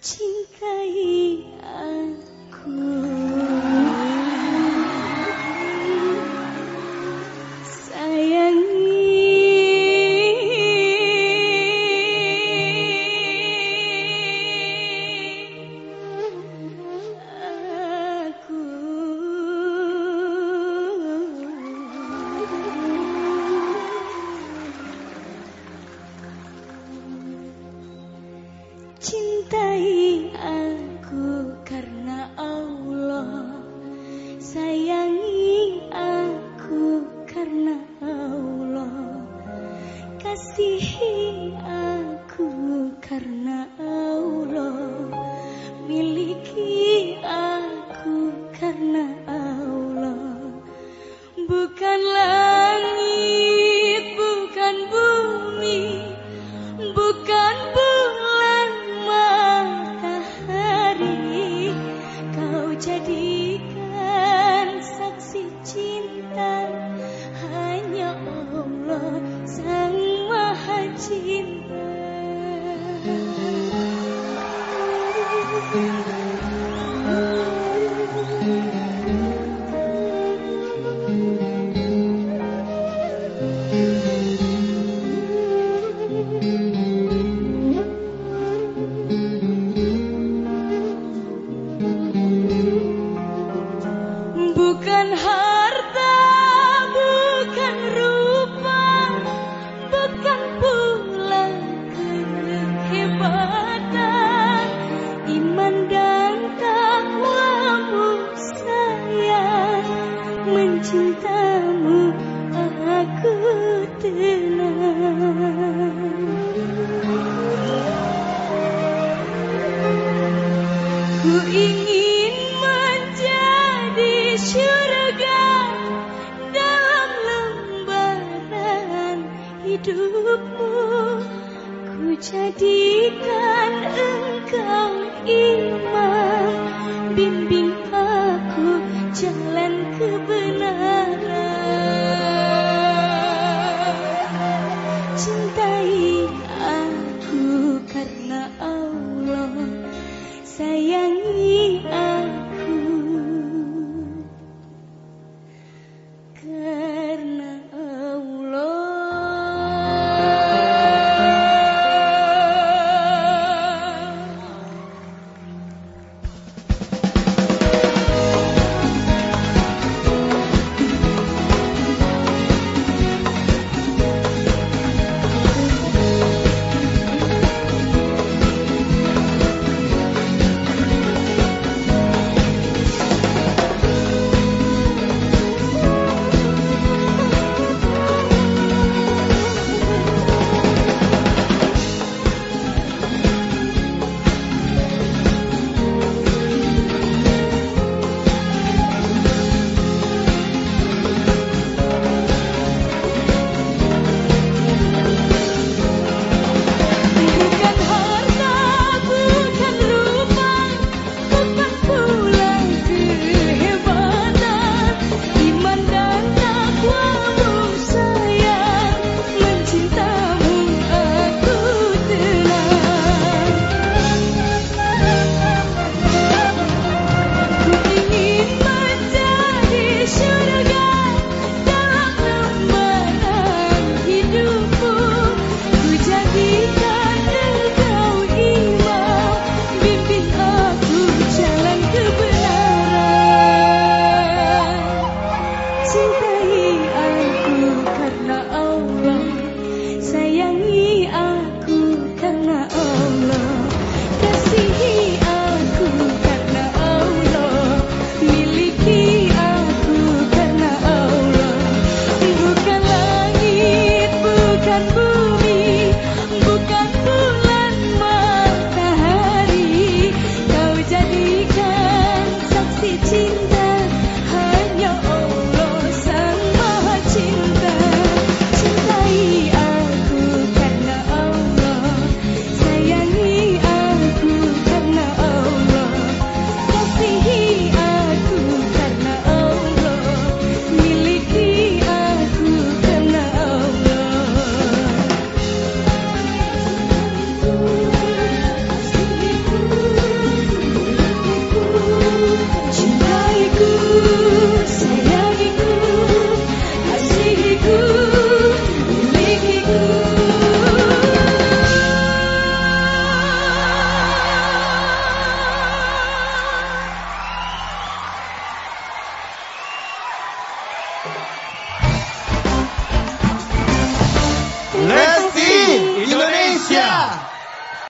情可以安固。Hidupmu. Ku jadikan engkau imam